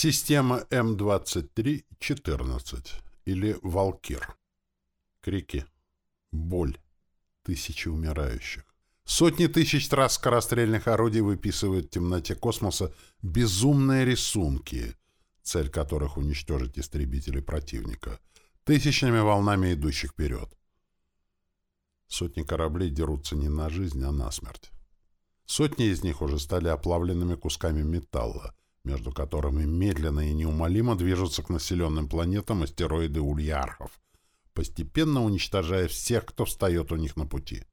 Система М-23-14 или «Валкир». Крики. Боль. Тысячи умирающих. Сотни тысяч трасс скорострельных орудий выписывают в темноте космоса безумные рисунки, цель которых уничтожить истребители противника, тысячными волнами идущих вперед. Сотни кораблей дерутся не на жизнь, а на смерть. Сотни из них уже стали оплавленными кусками металла, между которыми медленно и неумолимо движутся к населенным планетам астероиды ульярхов, постепенно уничтожая всех, кто встает у них на пути.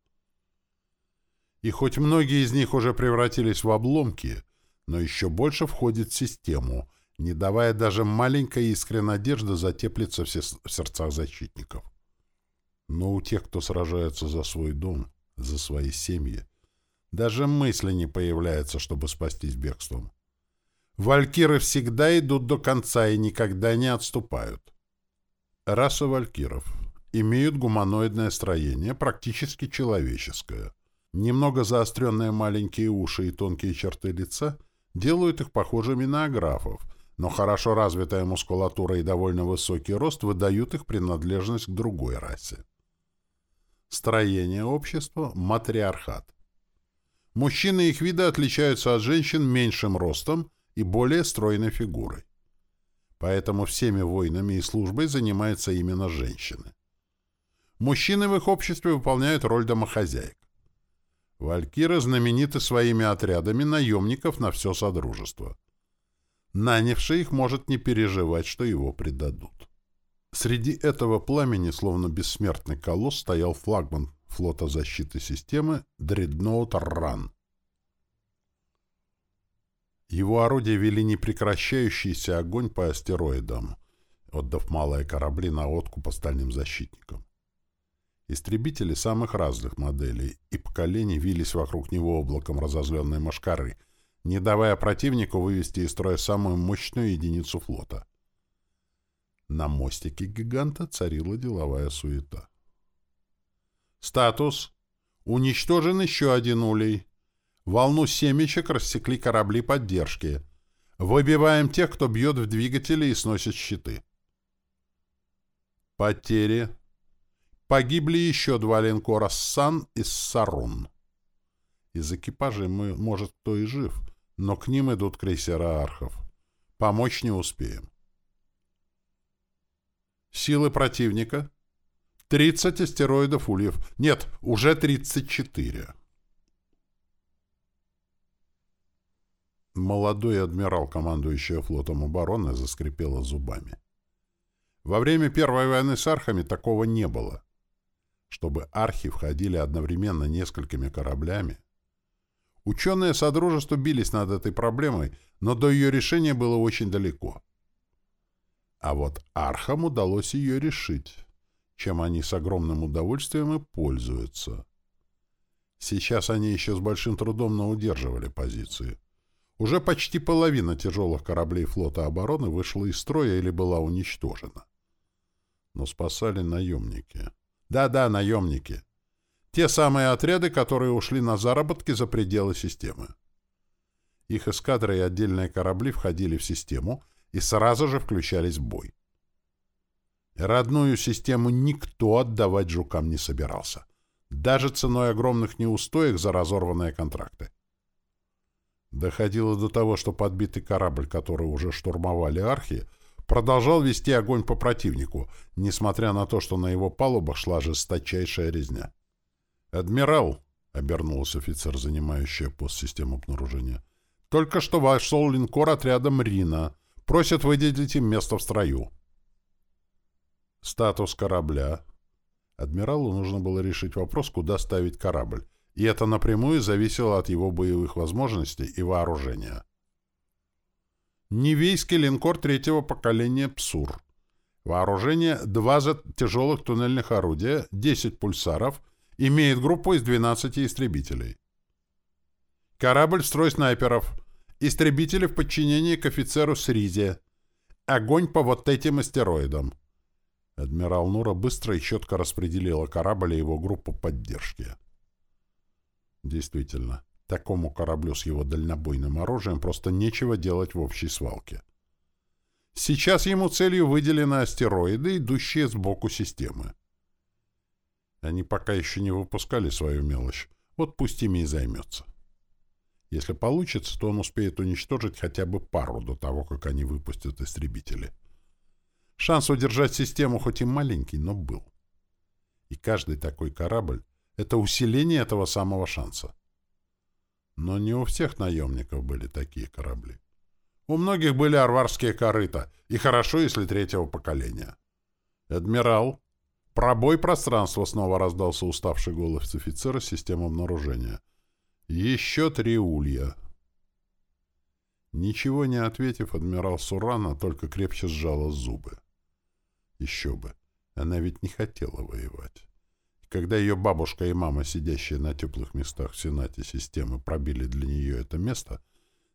И хоть многие из них уже превратились в обломки, но еще больше входит в систему, не давая даже маленькой искре надежды затеплиться в сердцах защитников. Но у тех, кто сражается за свой дом, за свои семьи, даже мысли не появляется, чтобы спастись бегством. Валькиры всегда идут до конца и никогда не отступают. Раса валькиров. Имеют гуманоидное строение, практически человеческое. Немного заостренные маленькие уши и тонкие черты лица делают их похожими на аграфов, но хорошо развитая мускулатура и довольно высокий рост выдают их принадлежность к другой расе. Строение общества – матриархат. Мужчины их вида отличаются от женщин меньшим ростом и более стройной фигурой. Поэтому всеми войнами и службой занимаются именно женщины. Мужчины в их обществе выполняют роль домохозяек. Валькиры знамениты своими отрядами наемников на все Содружество. Нанявший их может не переживать, что его предадут. Среди этого пламени, словно бессмертный колосс, стоял флагман флота защиты системы Дредноут Ран, его орудия вели непрекращающийся огонь по астероидам, отдав малые корабли на откуп остальным защитникам. Истребители самых разных моделей и поколений вились вокруг него облаком разозленной машкары, не давая противнику вывести из строя самую мощную единицу флота. На мостике гиганта царила деловая суета. «Статус! Уничтожен еще один улей!» Волну семечек рассекли корабли поддержки. Выбиваем тех, кто бьет в двигатели и сносит щиты. Потери. Погибли еще два линкора «Сан» и «Сарун». Из экипажей, мы, может, кто и жив, но к ним идут крейсера «Архов». Помочь не успеем. Силы противника. 30 астероидов ульев. Нет, уже 34. Молодой адмирал, командующий флотом обороны, заскрипела зубами. Во время Первой войны с архами такого не было. Чтобы архи входили одновременно несколькими кораблями. Ученые Содружества бились над этой проблемой, но до ее решения было очень далеко. А вот архам удалось ее решить, чем они с огромным удовольствием и пользуются. Сейчас они еще с большим трудом, но удерживали позиции. Уже почти половина тяжелых кораблей флота обороны вышла из строя или была уничтожена. Но спасали наемники. Да-да, наемники. Те самые отряды, которые ушли на заработки за пределы системы. Их эскадры и отдельные корабли входили в систему и сразу же включались в бой. Родную систему никто отдавать жукам не собирался. Даже ценой огромных неустоек за разорванные контракты. Доходило до того, что подбитый корабль, который уже штурмовали архи, продолжал вести огонь по противнику, несмотря на то, что на его палубах шла жесточайшая резня. «Адмирал!» — обернулся офицер, занимающий пост системы обнаружения. «Только что вошел линкор отряда Рина. Просят выделить им место в строю». Статус корабля. Адмиралу нужно было решить вопрос, куда ставить корабль и это напрямую зависело от его боевых возможностей и вооружения. Невейский линкор третьего поколения «Псур». Вооружение — два тяжелых туннельных орудия, 10 пульсаров, имеет группу из 12 истребителей. Корабль строй снайперов. Истребители в подчинении к офицеру Сризе. Огонь по вот этим астероидам. Адмирал Нура быстро и четко распределила корабль и его группу поддержки. Действительно, такому кораблю с его дальнобойным оружием просто нечего делать в общей свалке. Сейчас ему целью выделены астероиды, идущие сбоку системы. Они пока еще не выпускали свою мелочь, вот пусть ими и займется. Если получится, то он успеет уничтожить хотя бы пару до того, как они выпустят истребители. Шанс удержать систему хоть и маленький, но был. И каждый такой корабль — это усиление этого самого шанса. Но не у всех наемников были такие корабли. У многих были арварские корыта, и хорошо, если третьего поколения. «Адмирал!» «Пробой пространства!» — снова раздался уставший голос офицера системы обнаружения. «Еще три улья!» Ничего не ответив, адмирал Сурана только крепче сжала зубы. Еще бы. Она ведь не хотела воевать. Когда ее бабушка и мама, сидящие на теплых местах в Сенате системы, пробили для нее это место,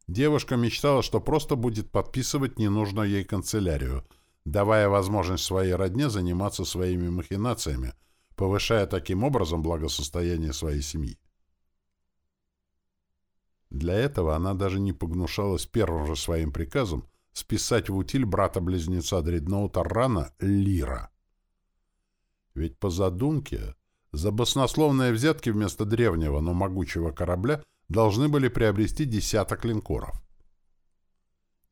девушка мечтала, что просто будет подписывать ненужную ей канцелярию, давая возможность своей родне заниматься своими махинациями, повышая таким образом благосостояние своей семьи. Для этого она даже не погнушалась первым же своим приказом списать в утиль брата-близнеца Дредноута Рана Лира. Ведь по задумке за баснословные взятки вместо древнего, но могучего корабля должны были приобрести десяток линкоров.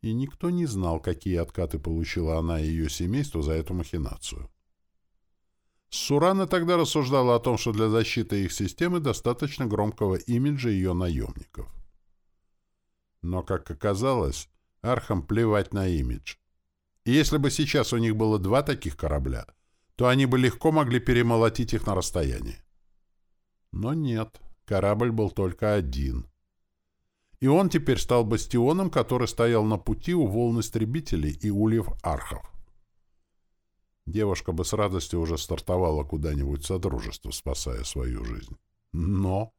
И никто не знал, какие откаты получила она и ее семейство за эту махинацию. Сурана тогда рассуждала о том, что для защиты их системы достаточно громкого имиджа ее наемников. Но, как оказалось, Архам плевать на имидж. И если бы сейчас у них было два таких корабля, то они бы легко могли перемолотить их на расстоянии. Но нет, корабль был только один. И он теперь стал бастионом, который стоял на пути у волн истребителей и ульев архов. Девушка бы с радостью уже стартовала куда-нибудь в Содружество, спасая свою жизнь. Но...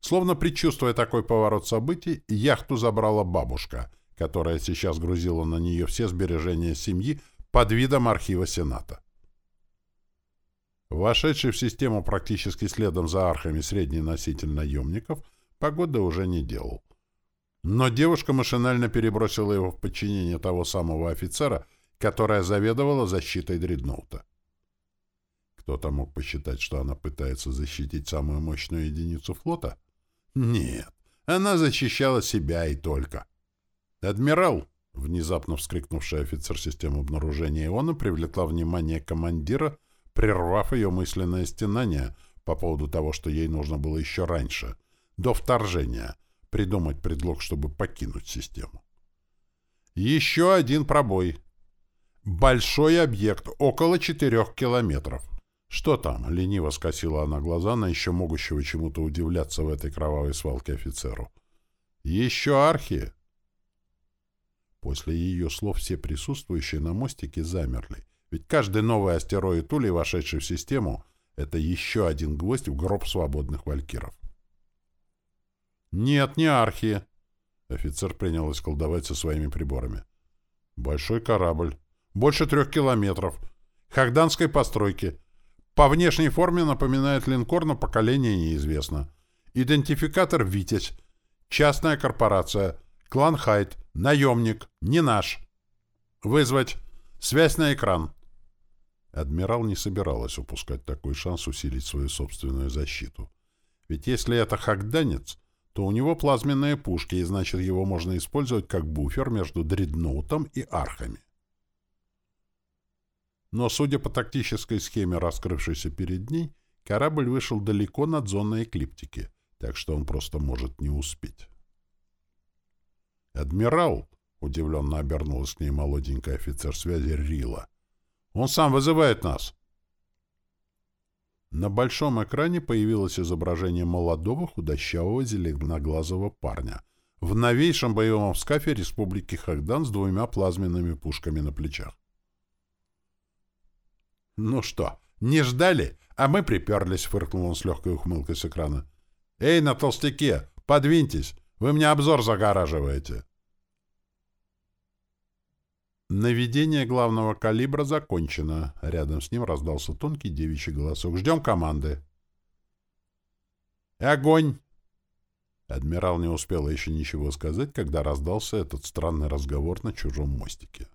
Словно предчувствуя такой поворот событий, яхту забрала бабушка, которая сейчас грузила на нее все сбережения семьи под видом архива Сената. Вошедший в систему практически следом за архами средний носитель наемников погода уже не делал. Но девушка машинально перебросила его в подчинение того самого офицера, которая заведовала защитой дредноута. Кто-то мог посчитать, что она пытается защитить самую мощную единицу флота? Нет, она защищала себя и только. «Адмирал!» — внезапно вскрикнувший офицер системы обнаружения Иона привлекла внимание командира, прервав ее мысленное стенание по поводу того, что ей нужно было еще раньше, до вторжения, придумать предлог, чтобы покинуть систему. Еще один пробой. Большой объект, около четырех километров. Что там? Лениво скосила она глаза на еще могущего чему-то удивляться в этой кровавой свалке офицеру. Еще архи? После ее слов все присутствующие на мостике замерли, ведь каждый новый астероид Ули, вошедший в систему, это еще один гвоздь в гроб свободных валькиров. «Нет, не архи!» Офицер принялся колдовать со своими приборами. «Большой корабль. Больше трех километров. Хагданской постройки. По внешней форме напоминает линкор, но поколение неизвестно. Идентификатор «Витязь». Частная корпорация. Клан Хайт. Наемник. Не наш. Вызвать. Связь на экран. Адмирал не собиралась упускать такой шанс усилить свою собственную защиту. Ведь если это хагданец, то у него плазменные пушки, и значит его можно использовать как буфер между дредноутом и архами. Но, судя по тактической схеме, раскрывшейся перед ней, корабль вышел далеко над зоной эклиптики, так что он просто может не успеть. «Адмирал!» — удивленно обернулась к ней молоденький офицер связи Рила. «Он сам вызывает нас!» На большом экране появилось изображение молодого худощавого зеленоглазого парня в новейшем боевом скафе Республики Хагдан с двумя плазменными пушками на плечах. «Ну что, не ждали? А мы приперлись», — фыркнул он с легкой ухмылкой с экрана. «Эй, на толстяке, подвиньтесь! Вы мне обзор загораживаете!» Наведение главного калибра закончено. Рядом с ним раздался тонкий девичий голосок. «Ждем команды». «Огонь!» Адмирал не успел еще ничего сказать, когда раздался этот странный разговор на чужом мостике.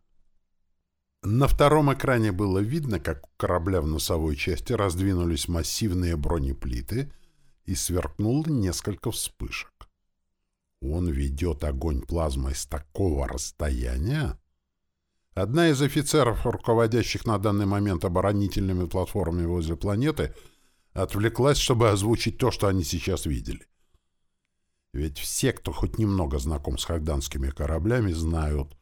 На втором экране было видно, как у корабля в носовой части раздвинулись массивные бронеплиты и сверкнуло несколько вспышек. Он ведет огонь плазмой с такого расстояния? Одна из офицеров, руководящих на данный момент оборонительными платформами возле планеты, отвлеклась, чтобы озвучить то, что они сейчас видели. Ведь все, кто хоть немного знаком с хагданскими кораблями, знают,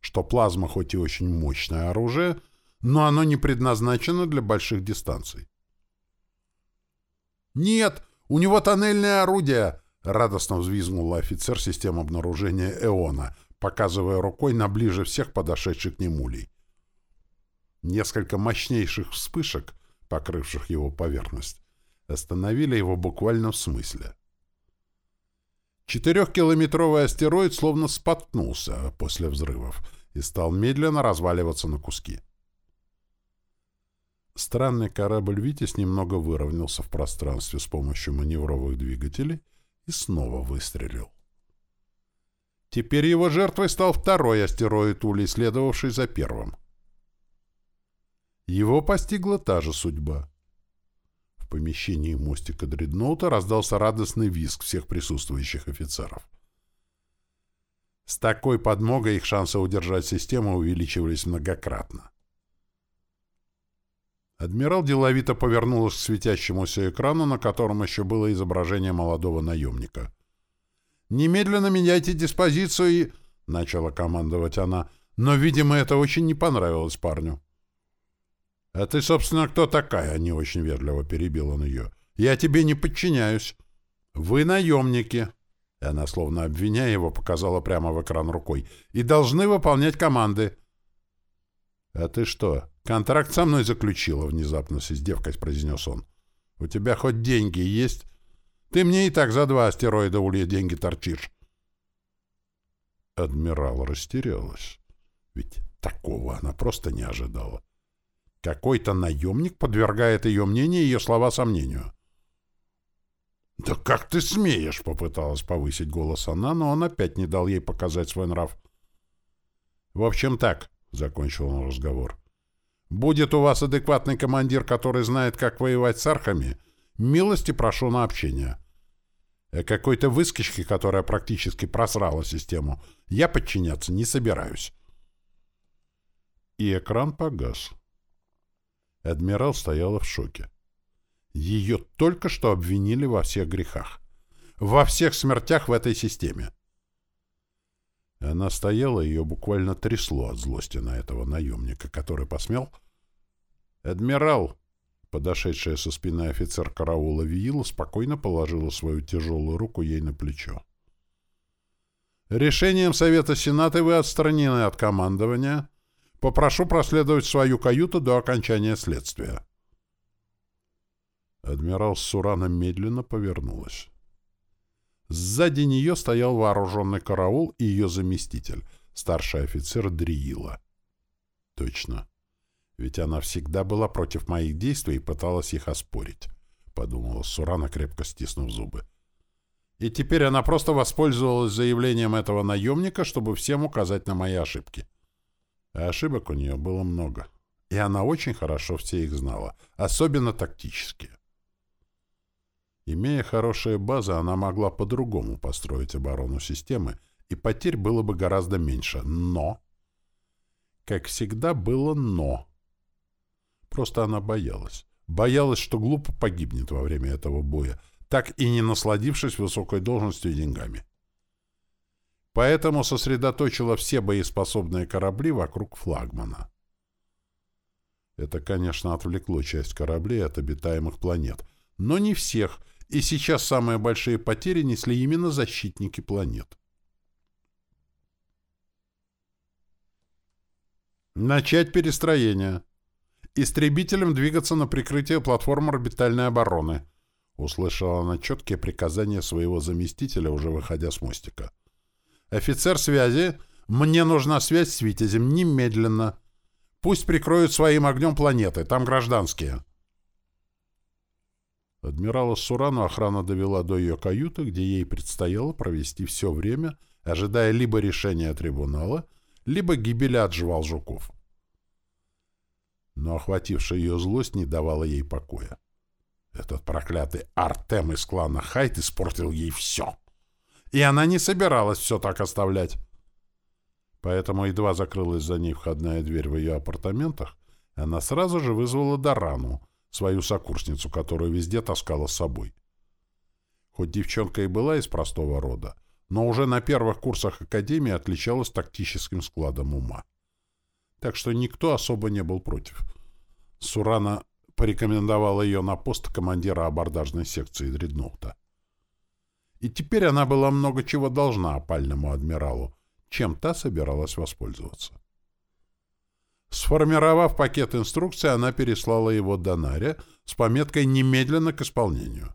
что плазма хоть и очень мощное оружие, но оно не предназначено для больших дистанций. «Нет, у него тоннельное орудие!» — радостно взвизгнул офицер системы обнаружения «Эона», показывая рукой на ближе всех подошедших к нему лей. Несколько мощнейших вспышек, покрывших его поверхность, остановили его буквально в смысле. Четырехкилометровый астероид словно споткнулся после взрывов и стал медленно разваливаться на куски. Странный корабль «Витязь» немного выровнялся в пространстве с помощью маневровых двигателей и снова выстрелил. Теперь его жертвой стал второй астероид Улей, следовавший за первым. Его постигла та же судьба помещении мостика дредноута раздался радостный визг всех присутствующих офицеров. С такой подмогой их шансы удержать систему увеличивались многократно. Адмирал деловито повернулся к светящемуся экрану, на котором еще было изображение молодого наемника. «Немедленно меняйте диспозицию и...» — начала командовать она, но, видимо, это очень не понравилось парню. «А ты, собственно, кто такая?» — не очень вежливо перебил он ее. «Я тебе не подчиняюсь. Вы наемники». И она, словно обвиняя его, показала прямо в экран рукой. «И должны выполнять команды». «А ты что, контракт со мной заключила?» — внезапно с издевкой произнес он. «У тебя хоть деньги есть? Ты мне и так за два астероида улья деньги торчишь». Адмирал растерялась. Ведь такого она просто не ожидала. Какой-то наемник подвергает ее мнение и ее слова сомнению. «Да как ты смеешь?» — попыталась повысить голос она, но он опять не дал ей показать свой нрав. «В общем так», — закончил он разговор. «Будет у вас адекватный командир, который знает, как воевать с архами, милости прошу на общение. А какой-то выскочке, которая практически просрала систему, я подчиняться не собираюсь». И экран погас. Адмирал стояла в шоке. Ее только что обвинили во всех грехах. Во всех смертях в этой системе. Она стояла, ее буквально трясло от злости на этого наемника, который посмел... «Адмирал!» Подошедшая со спины офицер караула Виила спокойно положила свою тяжелую руку ей на плечо. «Решением Совета Сената вы отстранены от командования» Попрошу проследовать свою каюту до окончания следствия. Адмирал Сурана медленно повернулась. Сзади нее стоял вооруженный караул и ее заместитель, старший офицер Дриила. Точно. Ведь она всегда была против моих действий и пыталась их оспорить, — подумала Сурана, крепко стиснув зубы. И теперь она просто воспользовалась заявлением этого наемника, чтобы всем указать на мои ошибки. — а ошибок у нее было много. И она очень хорошо все их знала, особенно тактические. Имея хорошие базы, она могла по-другому построить оборону системы, и потерь было бы гораздо меньше. Но... Как всегда, было «но». Просто она боялась. Боялась, что глупо погибнет во время этого боя, так и не насладившись высокой должностью и деньгами поэтому сосредоточила все боеспособные корабли вокруг флагмана. Это, конечно, отвлекло часть кораблей от обитаемых планет, но не всех, и сейчас самые большие потери несли именно защитники планет. Начать перестроение. Истребителям двигаться на прикрытие платформы орбитальной обороны. Услышала она четкие приказания своего заместителя, уже выходя с мостика. «Офицер связи, мне нужна связь с Витязем немедленно. Пусть прикроют своим огнем планеты, там гражданские». Адмирала Сурану охрана довела до ее каюты, где ей предстояло провести все время, ожидая либо решения трибунала, либо гибели от жвал жуков. Но охватившая ее злость не давала ей покоя. Этот проклятый Артем из клана Хайт испортил ей все. И она не собиралась все так оставлять. Поэтому едва закрылась за ней входная дверь в ее апартаментах, она сразу же вызвала Дорану, свою сокурсницу, которую везде таскала с собой. Хоть девчонка и была из простого рода, но уже на первых курсах Академии отличалась тактическим складом ума. Так что никто особо не был против. Сурана порекомендовала ее на пост командира абордажной секции дредноута. И теперь она была много чего должна опальному адмиралу, чем та собиралась воспользоваться. Сформировав пакет инструкций, она переслала его Донаре с пометкой «Немедленно к исполнению».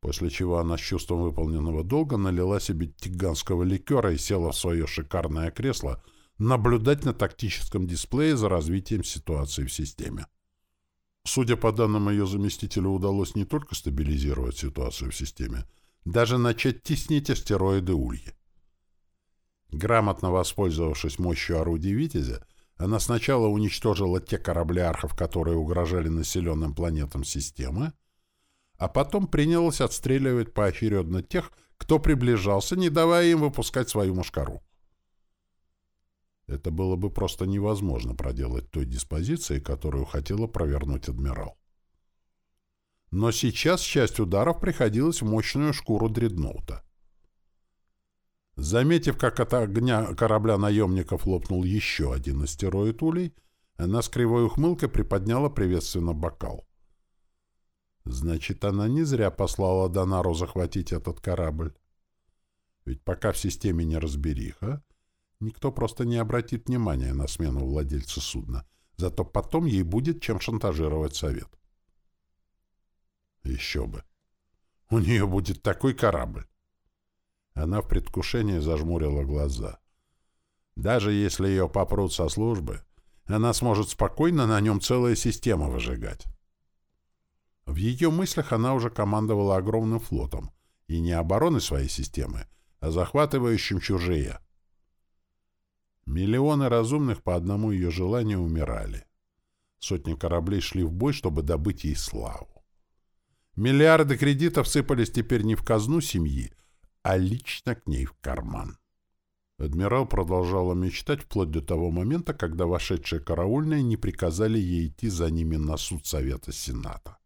После чего она с чувством выполненного долга налила себе тиганского ликера и села в свое шикарное кресло наблюдать на тактическом дисплее за развитием ситуации в системе. Судя по данным ее заместителю, удалось не только стабилизировать ситуацию в системе, даже начать теснить астероиды Ульи. Грамотно воспользовавшись мощью орудий «Витязя», она сначала уничтожила те корабли архов, которые угрожали населенным планетам системы, а потом принялась отстреливать поочередно тех, кто приближался, не давая им выпускать свою мушкару. Это было бы просто невозможно проделать той диспозиции, которую хотела провернуть адмирал. Но сейчас часть ударов приходилась в мощную шкуру дредноута. Заметив, как от огня корабля наемников лопнул еще один астероид улей, она с кривой ухмылкой приподняла приветственно бокал. Значит, она не зря послала Донару захватить этот корабль. Ведь пока в системе не разбериха, никто просто не обратит внимания на смену владельца судна, зато потом ей будет чем шантажировать совет. Еще бы. У нее будет такой корабль. Она в предвкушении зажмурила глаза. Даже если ее попрут со службы, она сможет спокойно на нем целая система выжигать. В ее мыслях она уже командовала огромным флотом, и не обороной своей системы, а захватывающим чужие. Миллионы разумных по одному ее желанию умирали. Сотни кораблей шли в бой, чтобы добыть ей славу. Миллиарды кредитов сыпались теперь не в казну семьи, а лично к ней в карман. Адмирал продолжала мечтать вплоть до того момента, когда вошедшие караульные не приказали ей идти за ними на суд Совета Сената.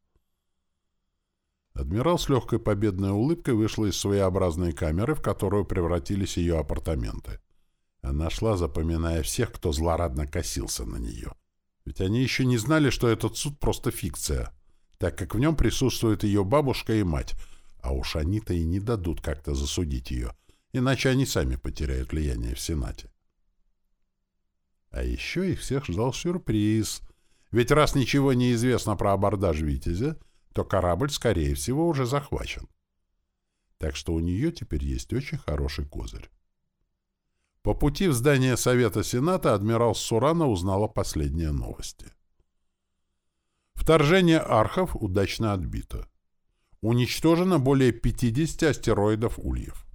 Адмирал с легкой победной улыбкой вышла из своеобразной камеры, в которую превратились ее апартаменты. Она шла, запоминая всех, кто злорадно косился на нее. Ведь они еще не знали, что этот суд просто фикция, так как в нем присутствуют ее бабушка и мать — а уж они-то и не дадут как-то засудить ее, иначе они сами потеряют влияние в Сенате. А еще их всех ждал сюрприз. Ведь раз ничего не известно про абордаж «Витязя», то корабль, скорее всего, уже захвачен. Так что у нее теперь есть очень хороший козырь. По пути в здание Совета Сената адмирал Сурана узнала последние новости. Вторжение архов удачно отбито. Уничтожено более 50 астероидов Ульев.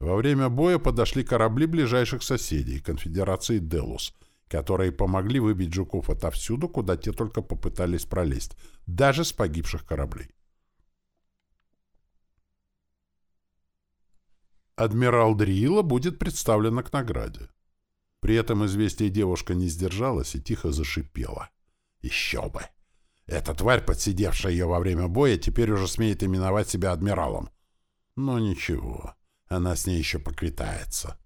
Во время боя подошли корабли ближайших соседей, конфедерации «Делус», которые помогли выбить жуков отовсюду, куда те только попытались пролезть, даже с погибших кораблей. Адмирал Дриила будет представлена к награде. При этом известие девушка не сдержалась и тихо зашипела. «Еще бы!» Эта тварь, подсидевшая ее во время боя, теперь уже смеет именовать себя адмиралом. Но ничего, она с ней еще поквитается.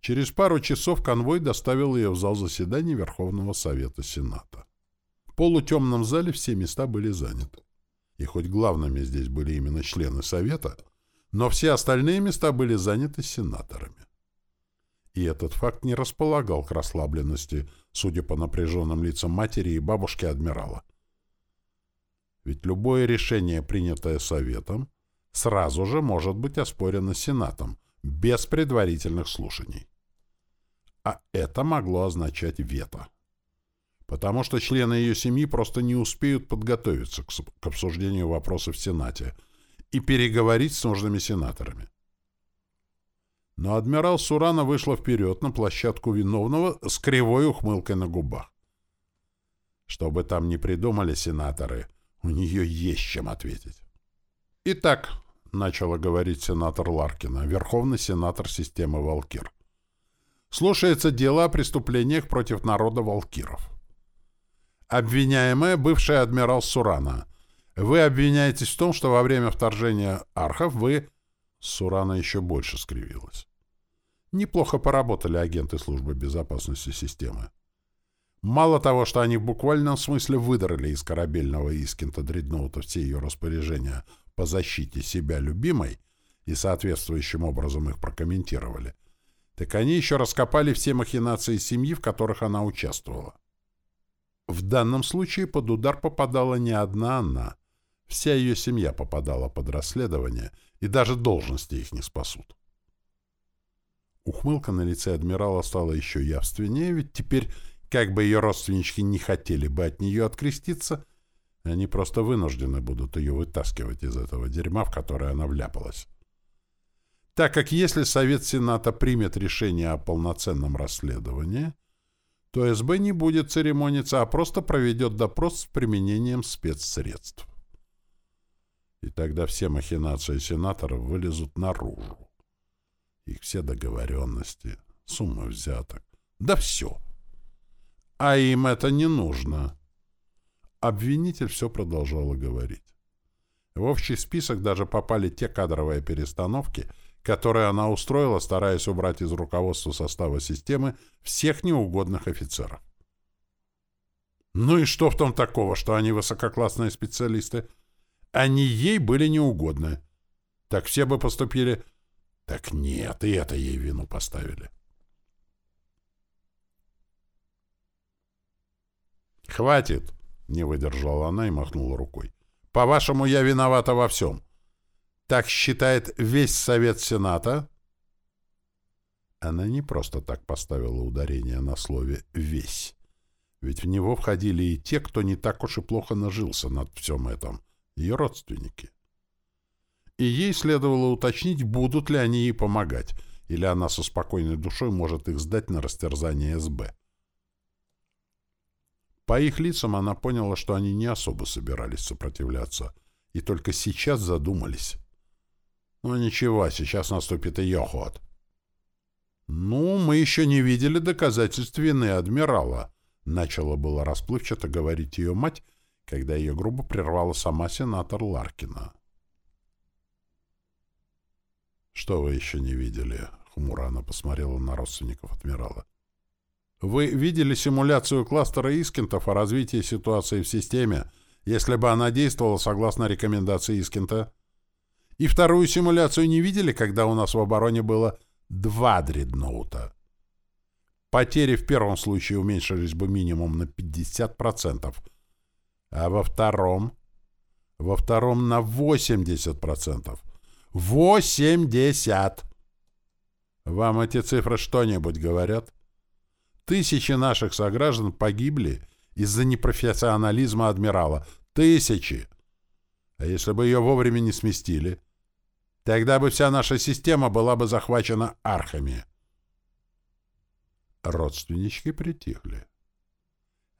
Через пару часов конвой доставил ее в зал заседаний Верховного Совета Сената. В полутемном зале все места были заняты. И хоть главными здесь были именно члены Совета, но все остальные места были заняты сенаторами. И этот факт не располагал к расслабленности, судя по напряженным лицам матери и бабушки адмирала. Ведь любое решение, принятое Советом, сразу же может быть оспорено Сенатом, без предварительных слушаний. А это могло означать вето. потому что члены ее семьи просто не успеют подготовиться к обсуждению вопросов в Сенате и переговорить с нужными сенаторами. Но адмирал Сурана вышла вперед на площадку виновного с кривой ухмылкой на губах. Что бы там ни придумали сенаторы, у нее есть чем ответить. «Итак», — начала говорить сенатор Ларкина, верховный сенатор системы «Валкир», слушается дело о преступлениях против народа Валкиров. Обвиняемая бывший адмирал Сурана. Вы обвиняетесь в том, что во время вторжения архов вы... Сурана еще больше скривилась. Неплохо поработали агенты службы безопасности системы. Мало того, что они в буквальном смысле выдрали из корабельного Искинта Дредноута все ее распоряжения по защите себя любимой и соответствующим образом их прокомментировали, так они еще раскопали все махинации семьи, в которых она участвовала. В данном случае под удар попадала не одна она. Вся ее семья попадала под расследование, и даже должности их не спасут. Ухмылка на лице адмирала стала еще явственнее, ведь теперь, как бы ее родственнички не хотели бы от нее откреститься, они просто вынуждены будут ее вытаскивать из этого дерьма, в которое она вляпалась. Так как если Совет Сената примет решение о полноценном расследовании, то СБ не будет церемониться, а просто проведет допрос с применением спецсредств. И тогда все махинации сенаторов вылезут наружу. Их все договоренности, суммы взяток, да все. А им это не нужно. Обвинитель все продолжал говорить. В общий список даже попали те кадровые перестановки — которые она устроила, стараясь убрать из руководства состава системы всех неугодных офицеров. Ну и что в том такого, что они высококлассные специалисты? Они ей были неугодны. Так все бы поступили... Так нет, и это ей вину поставили. «Хватит!» — не выдержала она и махнула рукой. «По-вашему, я виновата во всем. Так считает весь Совет Сената? Она не просто так поставила ударение на слове «весь». Ведь в него входили и те, кто не так уж и плохо нажился над всем этим, ее родственники. И ей следовало уточнить, будут ли они ей помогать, или она со спокойной душой может их сдать на растерзание СБ. По их лицам она поняла, что они не особо собирались сопротивляться, и только сейчас задумались. Ну ничего, сейчас наступит ее ход. Ну, мы еще не видели доказательств вины адмирала. Начала было расплывчато говорить ее мать, когда ее грубо прервала сама сенатор Ларкина. «Что вы еще не видели?» — хмуро она посмотрела на родственников адмирала. «Вы видели симуляцию кластера Искентов о развитии ситуации в системе, если бы она действовала согласно рекомендации Искента?» И вторую симуляцию не видели, когда у нас в обороне было два дредноута? Потери в первом случае уменьшились бы минимум на 50%, а во втором... Во втором на 80%. 80! Вам эти цифры что-нибудь говорят? Тысячи наших сограждан погибли из-за непрофессионализма адмирала. Тысячи! А если бы ее вовремя не сместили? Тогда бы вся наша система была бы захвачена архами. Родственнички притихли.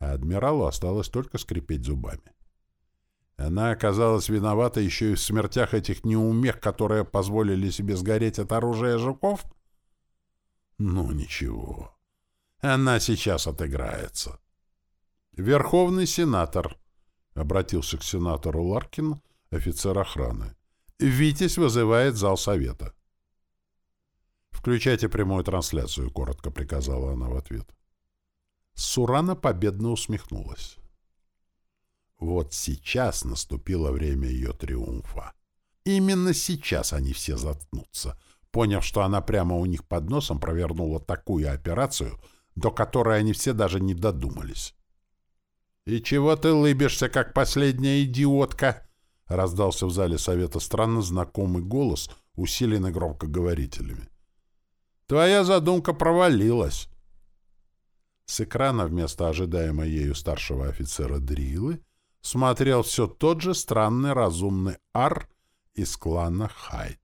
А адмиралу осталось только скрипеть зубами. Она оказалась виновата еще и в смертях этих неумех, которые позволили себе сгореть от оружия жуков? Ну, ничего. Она сейчас отыграется. Верховный сенатор, — обратился к сенатору Ларкин, офицер охраны. «Витязь вызывает зал совета». «Включайте прямую трансляцию», — коротко приказала она в ответ. Сурана победно усмехнулась. Вот сейчас наступило время ее триумфа. Именно сейчас они все заткнутся, поняв, что она прямо у них под носом провернула такую операцию, до которой они все даже не додумались. «И чего ты лыбишься, как последняя идиотка?» — раздался в зале совета странно знакомый голос, усиленный громкоговорителями. «Твоя задумка провалилась». С экрана вместо ожидаемой ею старшего офицера Дрилы смотрел все тот же странный разумный Ар из клана Хайд.